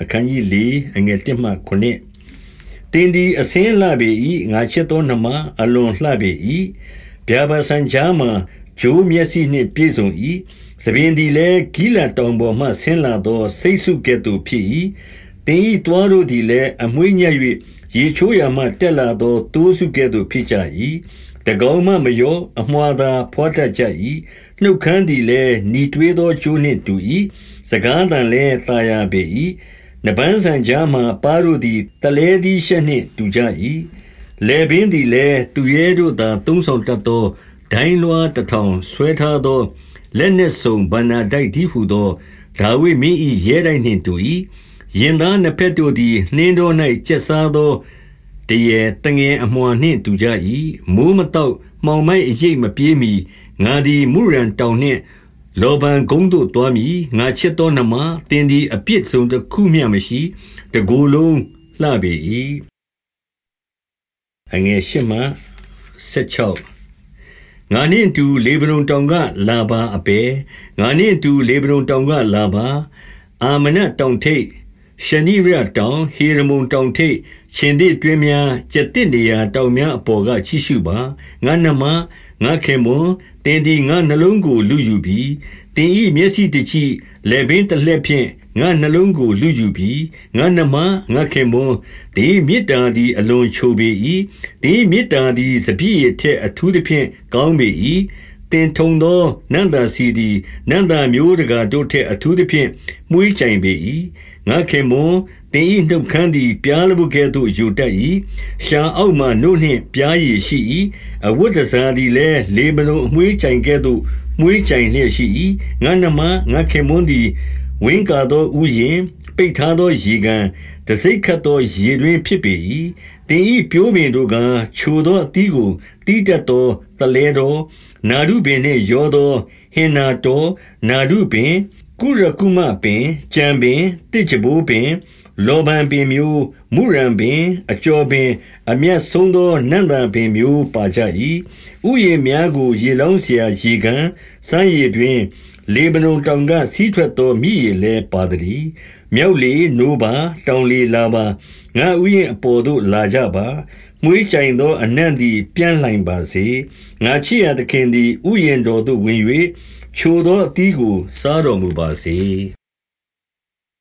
အခန်းကြီး၄အငယ်၁မှ9တင်းဒီအစင်းလှပေ၏ငါချစ်သောနှမအလွန်လှပေ၏ဗျာပါစံချာမှာဂျိုးမျက်စိနှင့်ပြည့်စုံ၏သပင်သည်လည်းဂိလတောင်ပေါ်မှဆင်းလာသောစိတ်ဆုကဲ့သို့ဖြစ်၏တင်းဤတွားတို့သည်လည်းအမွှေးညက်၍ရေချိုးရမှတက်လာသောတိုးစုကဲ့သို့ဖြစ်ကြ၏တကောင်းမှမယောအမွာသာဖွာတတ်ကြ၏နှုတ်ခမ်းသည်လည်းညီတွေးသောကျိုးနှင့်တူ၏စကားတန်လည်းတာယာပေ၏ နပန်းဆန်ကြားမှပါတို့သည်တလဲသီးရှက်နှင့်တူကြ၏လေပင်သည်လည်းသူရဲတို့သာသုံးဆောင်တတ်သောဒိုင်းလွှားတထောင်ဆွဲထားသောလက်နှင့်စုံဗန္နာတိုက်ဒီဟုသောဒါဝိမင်း၏ရဲတိုက်နှင့်တူ၏ရင်သားနှစ်ဖက်တို့သည်နှင်းတော်၌ကျက်စားသောတရေတငယ်အမွှာနှင့်တူကြ၏မိုးမတော့မှောင်မိုက်အရိပ်မပြေးမီငါသည်မုရန်တောင်နှင့် လောဗန်ကုန်းသို့သွားမည်ငါချစ်သောနှမတင်းသည်အပြစ်ဆုံးတစ်ခုမျှမရှိတကိုယ်လုံးလှပေ၏အငယ်ရှိမှ16ငါနှင့်တူလေဗနုန်တောင်ကလာပါအပေငါနှင့်တူလေဗနုန်တောင်ကလာပါအာမနတောင်ထိပ် ရှနိရတောင်ဟေရမုန်တောင်ထိပ်ရှင်သည်တွင်များကျက်တစ်နေရာတောင်များအပေါ်ကချီရှုပါငါနှမငါခင်မွန်တင်ဒီငါနှလုံးကိုလူယူပြီးတင်ဤမျက်စိတကြည့်လေပင်တလှက်ဖြင့်ငါနှလုံးကိုလူယူပြီးငါနှမငါခင်မွန်ဒီမေတ္တာသည်အလွန်ချိုပေ၏ဒီမေတ္တာသည်စပြည့်ရထက်အထူးသဖြင့်ကောင်းပေ၏ တင်ထုံသောနန္တာစီသည်နန္တာမျိုးတကာတို့ထက် အထူးသဖြင့်မှုိကြိုင်ပေ၏ငါခင်မွန်တင်ဤနှုတ်ခမ်းသည် ပြားလဘကဲ့သို့ယူတတ်၏ရှာအောက်မှနို့နှင့်ပြားရည်ရှိ၏အဝတ်တစားသည်လည်း လေမလုံးအမွှေးကြိုင်ကဲ့သို့ မွှေးကြိုင်လျက်ရှိ၏ငါနှမ ငါခင်မွန်သည်ဝင်းကာသောဥယင် ပိတ်ထားသောရေကန်တစိ့ခတ်သောရေတွင်ဖြစ်ပေ၏တင်ဤပြိုးပင်တို့ကချိုသောအသီးကိုတီးတတ်သောတလဲတော်နာရုပင်နှင့်ရောသောဟင်နာတော်နာရုပင်ကုရကုမပင်ကြံပင်တစ်ချဘိုးပင်လောဘံပင်မျိုးမုရံပင်အကျော်ပင်အမျက်ဆုံးသောနန္တပင်မျိုးပါကြ၏ဥယျာဉ်များကိုရေလောင်းเสียရေကန်စမ်းရည်တွင် လေဗနုန်တောင်ကစီးထွက်သောမြည်ရည်လဲပါသည်မြောက်လေနိုးပါတောင်လေလာပါငါဥယျာဉ်အပေါ်သို့လာကြပါမွေးကြိုင်သောအနံ့သည်ပြန့်လှိုင်ပါစေငါချစ်ရသခင်သည်ဥယျာဉ်တော်သို့ဝင်၍ချိုသောအသီးကိုစားတော်မူပါစေ